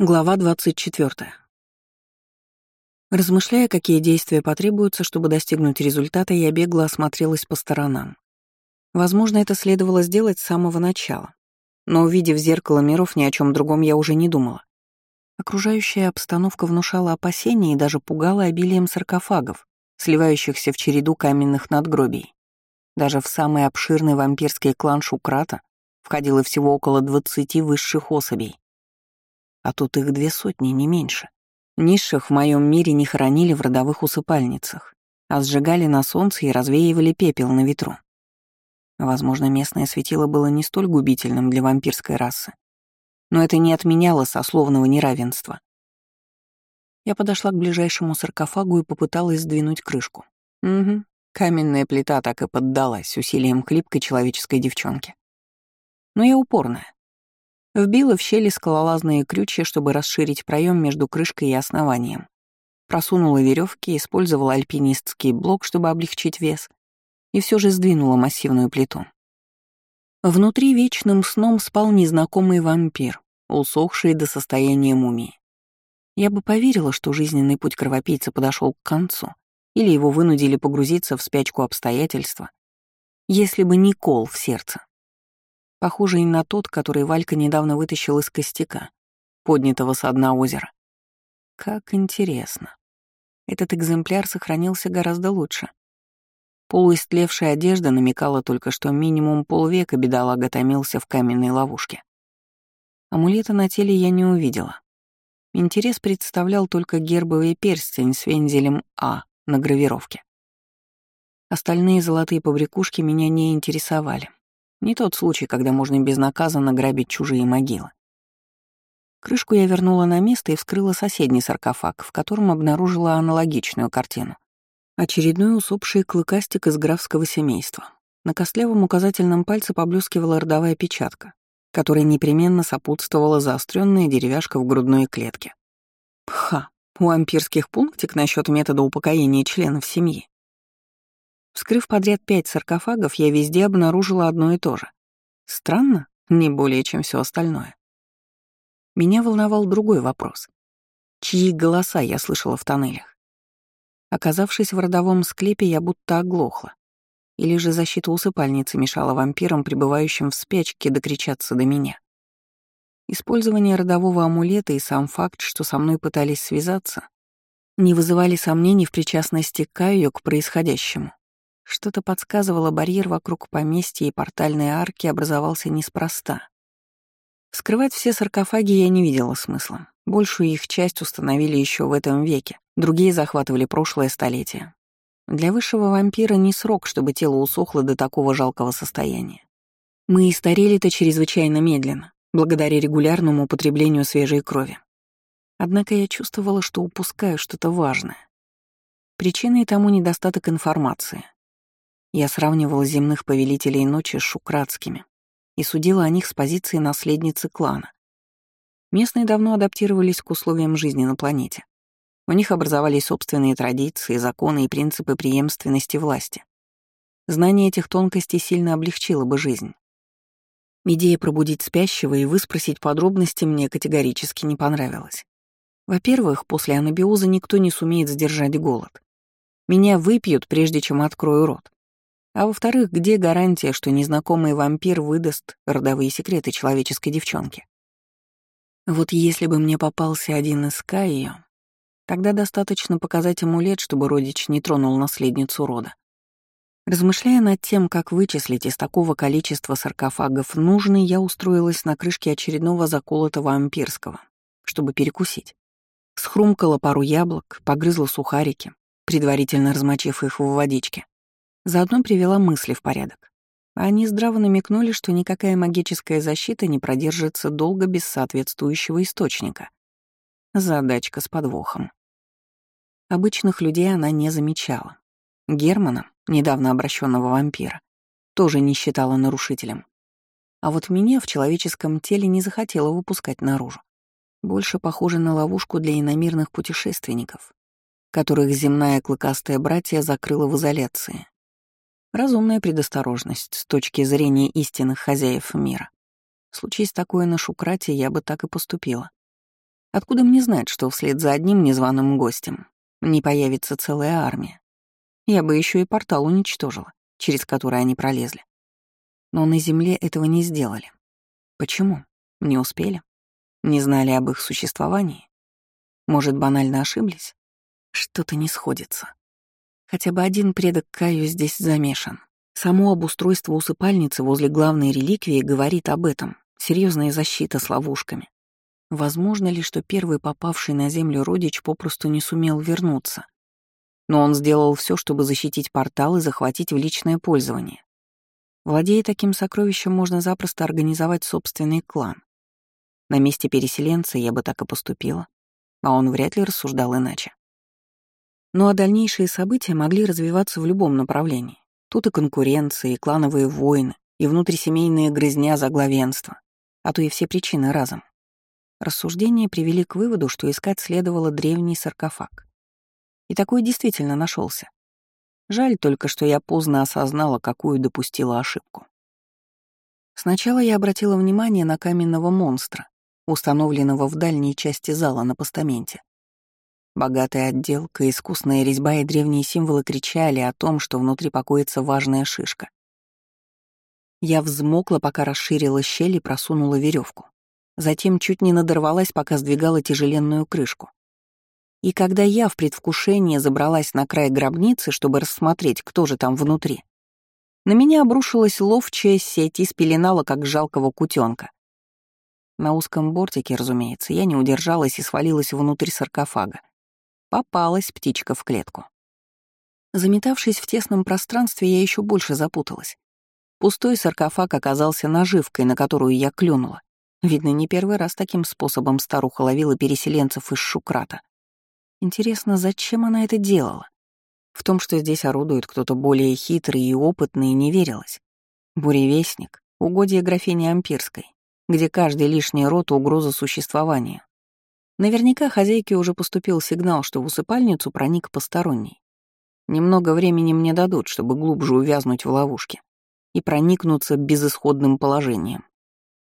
Глава 24. Размышляя, какие действия потребуются, чтобы достигнуть результата, я бегло осмотрелась по сторонам. Возможно, это следовало сделать с самого начала. Но, увидев зеркало миров, ни о чем другом я уже не думала. Окружающая обстановка внушала опасения и даже пугала обилием саркофагов, сливающихся в череду каменных надгробий. Даже в самый обширный вампирский клан Шукрата входило всего около 20 высших особей а тут их две сотни, не меньше. Низших в моем мире не хоронили в родовых усыпальницах, а сжигали на солнце и развеивали пепел на ветру. Возможно, местное светило было не столь губительным для вампирской расы, но это не отменяло сословного неравенства. Я подошла к ближайшему саркофагу и попыталась сдвинуть крышку. Угу, каменная плита так и поддалась усилием хлипкой человеческой девчонки. Но я упорная. Вбила в щели скалолазные крючья, чтобы расширить проем между крышкой и основанием. Просунула веревки, использовала альпинистский блок, чтобы облегчить вес, и все же сдвинула массивную плиту. Внутри вечным сном спал незнакомый вампир, усохший до состояния мумии. Я бы поверила, что жизненный путь кровопийца подошел к концу, или его вынудили погрузиться в спячку обстоятельства, если бы не кол в сердце похожий на тот, который Валька недавно вытащил из костяка, поднятого со дна озера. Как интересно. Этот экземпляр сохранился гораздо лучше. Полуистлевшая одежда намекала только, что минимум полвека бедолага томился в каменной ловушке. Амулета на теле я не увидела. Интерес представлял только гербовый перстень с вензелем А на гравировке. Остальные золотые побрякушки меня не интересовали. Не тот случай, когда можно безнаказанно грабить чужие могилы. Крышку я вернула на место и вскрыла соседний саркофаг, в котором обнаружила аналогичную картину. Очередной усопший клыкастик из графского семейства. На костлявом указательном пальце поблескивала родовая печатка, которая непременно сопутствовала заостренная деревяшка в грудной клетке. Ха, у ампирских пунктик насчет метода упокоения членов семьи. Вскрыв подряд пять саркофагов, я везде обнаружила одно и то же. Странно, не более, чем все остальное. Меня волновал другой вопрос. Чьи голоса я слышала в тоннелях? Оказавшись в родовом склепе, я будто оглохла. Или же защита усыпальницы мешала вампирам, пребывающим в спячке, докричаться до меня. Использование родового амулета и сам факт, что со мной пытались связаться, не вызывали сомнений в причастности Кайо к происходящему. Что-то подсказывало, барьер вокруг поместья и портальной арки образовался неспроста. Вскрывать все саркофаги я не видела смысла. Большую их часть установили еще в этом веке, другие захватывали прошлое столетие. Для высшего вампира не срок, чтобы тело усохло до такого жалкого состояния. Мы и старели-то чрезвычайно медленно, благодаря регулярному употреблению свежей крови. Однако я чувствовала, что упускаю что-то важное. Причиной тому недостаток информации. Я сравнивала земных повелителей ночи с шукратскими и судила о них с позиции наследницы клана. Местные давно адаптировались к условиям жизни на планете. У них образовались собственные традиции, законы и принципы преемственности власти. Знание этих тонкостей сильно облегчило бы жизнь. Идея пробудить спящего и выспросить подробности мне категорически не понравилась. Во-первых, после анабиоза никто не сумеет сдержать голод. Меня выпьют, прежде чем открою рот. А во-вторых, где гарантия, что незнакомый вампир выдаст родовые секреты человеческой девчонки? Вот если бы мне попался один из Кайо, тогда достаточно показать амулет, чтобы родич не тронул наследницу рода. Размышляя над тем, как вычислить из такого количества саркофагов нужный, я устроилась на крышке очередного заколотого ампирского, чтобы перекусить. Схрумкала пару яблок, погрызла сухарики, предварительно размочив их в водичке. Заодно привела мысли в порядок. Они здраво намекнули, что никакая магическая защита не продержится долго без соответствующего источника. Задачка с подвохом. Обычных людей она не замечала. Германа, недавно обращенного вампира, тоже не считала нарушителем. А вот меня в человеческом теле не захотела выпускать наружу. Больше похоже на ловушку для иномирных путешественников, которых земная клыкастая братья закрыла в изоляции. Разумная предосторожность с точки зрения истинных хозяев мира. Случись такое на Шукрате, я бы так и поступила. Откуда мне знать, что вслед за одним незваным гостем не появится целая армия? Я бы еще и портал уничтожила, через который они пролезли. Но на Земле этого не сделали. Почему? Не успели? Не знали об их существовании? Может, банально ошиблись? Что-то не сходится. Хотя бы один предок Каю здесь замешан. Само обустройство усыпальницы возле главной реликвии говорит об этом. Серьезная защита с ловушками. Возможно ли, что первый попавший на землю родич попросту не сумел вернуться? Но он сделал все, чтобы защитить портал и захватить в личное пользование. Владея таким сокровищем, можно запросто организовать собственный клан. На месте переселенца я бы так и поступила, а он вряд ли рассуждал иначе. Ну а дальнейшие события могли развиваться в любом направлении. Тут и конкуренция, и клановые войны, и внутрисемейные грызня за главенство, а то и все причины разом. Рассуждения привели к выводу, что искать следовало древний саркофаг. И такой действительно нашелся. Жаль только, что я поздно осознала, какую допустила ошибку. Сначала я обратила внимание на каменного монстра, установленного в дальней части зала на постаменте. Богатая отделка, искусная резьба и древние символы кричали о том, что внутри покоится важная шишка. Я взмокла, пока расширила щель и просунула веревку. Затем чуть не надорвалась, пока сдвигала тяжеленную крышку. И когда я в предвкушении забралась на край гробницы, чтобы рассмотреть, кто же там внутри, на меня обрушилась ловчая сеть и спеленала, как жалкого кутенка. На узком бортике, разумеется, я не удержалась и свалилась внутрь саркофага. Попалась птичка в клетку. Заметавшись в тесном пространстве, я еще больше запуталась. Пустой саркофаг оказался наживкой, на которую я клюнула. Видно, не первый раз таким способом старуха ловила переселенцев из Шукрата. Интересно, зачем она это делала? В том, что здесь орудует кто-то более хитрый и опытный, не верилось. Буревестник — угодье графини Ампирской, где каждый лишний рот — угроза существованию. Наверняка хозяйке уже поступил сигнал, что в усыпальницу проник посторонний. Немного времени мне дадут, чтобы глубже увязнуть в ловушке и проникнуться безысходным положением.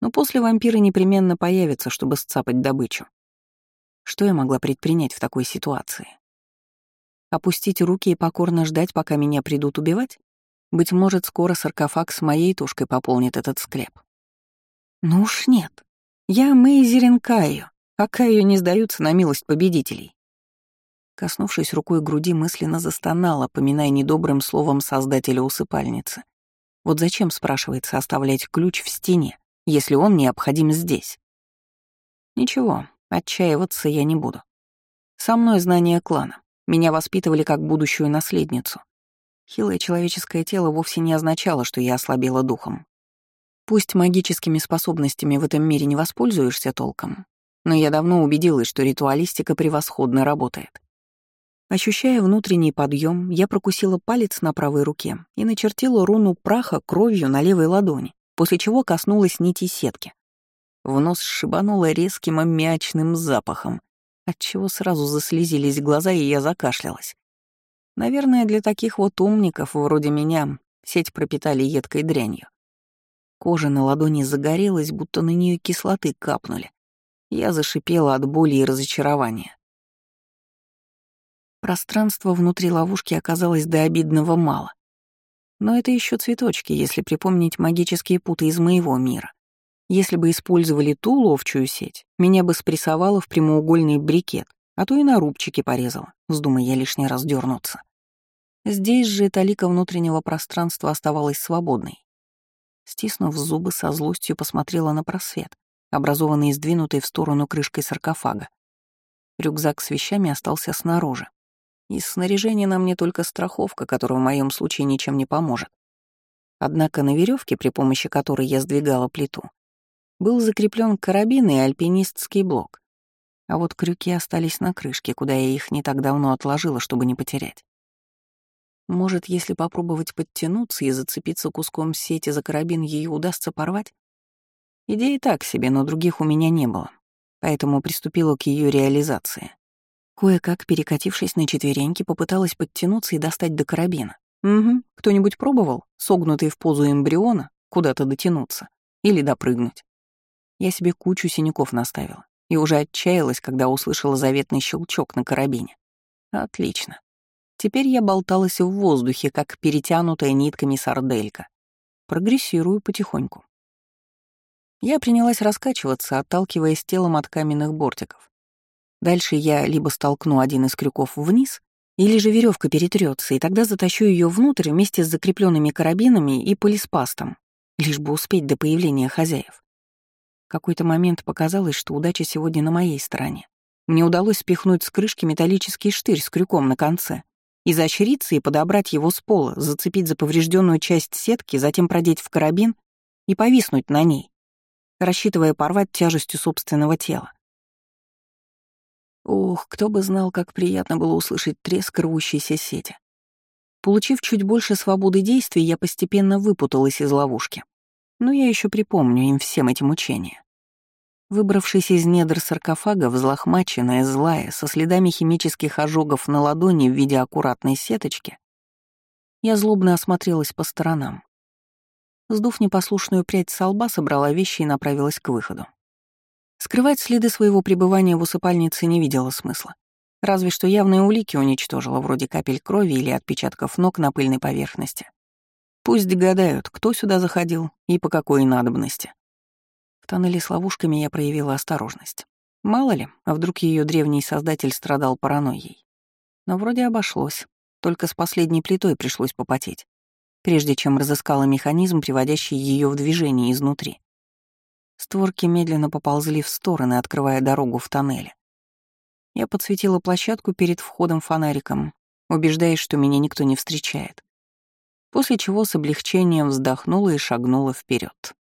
Но после вампиры непременно появятся, чтобы сцапать добычу. Что я могла предпринять в такой ситуации? Опустить руки и покорно ждать, пока меня придут убивать? Быть может, скоро саркофаг с моей тушкой пополнит этот склеп. Ну уж нет. Я Мейзерин Каю, а Каю не сдаются на милость победителей. Коснувшись рукой груди, мысленно застонала, поминая недобрым словом создателя усыпальницы. Вот зачем, спрашивается, оставлять ключ в стене, если он необходим здесь? Ничего, отчаиваться я не буду. Со мной знание клана. Меня воспитывали как будущую наследницу. Хилое человеческое тело вовсе не означало, что я ослабела духом. Пусть магическими способностями в этом мире не воспользуешься толком, но я давно убедилась, что ритуалистика превосходно работает. Ощущая внутренний подъем, я прокусила палец на правой руке и начертила руну праха кровью на левой ладони, после чего коснулась нити сетки. В нос шибануло резким аммиачным запахом, отчего сразу заслезились глаза, и я закашлялась. Наверное, для таких вот умников, вроде меня, сеть пропитали едкой дрянью. Кожа на ладони загорелась, будто на нее кислоты капнули. Я зашипела от боли и разочарования. Пространство внутри ловушки оказалось до обидного мало. Но это еще цветочки, если припомнить магические путы из моего мира. Если бы использовали ту ловчую сеть, меня бы спрессовало в прямоугольный брикет, а то и на рубчики порезало, вздумая я лишний раз дернуться. Здесь же талика внутреннего пространства оставалась свободной. Стиснув зубы, со злостью посмотрела на просвет, образованный сдвинутой в сторону крышкой саркофага. Рюкзак с вещами остался снаружи. Из снаряжения на мне только страховка, которая в моем случае ничем не поможет. Однако на веревке, при помощи которой я сдвигала плиту, был закреплен карабин и альпинистский блок. А вот крюки остались на крышке, куда я их не так давно отложила, чтобы не потерять. Может, если попробовать подтянуться и зацепиться куском сети за карабин, ее удастся порвать? Идея так себе, но других у меня не было, поэтому приступила к ее реализации. Кое-как, перекатившись на четвереньки, попыталась подтянуться и достать до карабина. Угу, кто-нибудь пробовал, согнутый в позу эмбриона, куда-то дотянуться или допрыгнуть? Я себе кучу синяков наставила. и уже отчаялась, когда услышала заветный щелчок на карабине. Отлично. Теперь я болталась в воздухе, как перетянутая нитками сарделька. Прогрессирую потихоньку. Я принялась раскачиваться, отталкиваясь телом от каменных бортиков. Дальше я либо столкну один из крюков вниз, или же веревка перетрется, и тогда затащу ее внутрь вместе с закрепленными карабинами и полиспастом, лишь бы успеть до появления хозяев. В какой-то момент показалось, что удача сегодня на моей стороне. Мне удалось спихнуть с крышки металлический штырь с крюком на конце, изощриться и подобрать его с пола, зацепить за поврежденную часть сетки, затем продеть в карабин и повиснуть на ней, рассчитывая порвать тяжестью собственного тела. Ох, кто бы знал, как приятно было услышать треск рвущейся сети. Получив чуть больше свободы действий, я постепенно выпуталась из ловушки. Но я еще припомню им всем эти мучения. Выбравшись из недр саркофага, взлохмаченная, злая, со следами химических ожогов на ладони в виде аккуратной сеточки, я злобно осмотрелась по сторонам. Сдув непослушную прядь со лба, собрала вещи и направилась к выходу. Скрывать следы своего пребывания в усыпальнице не видела смысла. Разве что явные улики уничтожила, вроде капель крови или отпечатков ног на пыльной поверхности. Пусть гадают, кто сюда заходил и по какой надобности. В тоннеле с ловушками я проявила осторожность. Мало ли, а вдруг ее древний создатель страдал паранойей. Но вроде обошлось, только с последней плитой пришлось попотеть, прежде чем разыскала механизм, приводящий ее в движение изнутри. Створки медленно поползли в стороны, открывая дорогу в тоннеле. Я подсветила площадку перед входом фонариком, убеждаясь, что меня никто не встречает. После чего с облегчением вздохнула и шагнула вперед.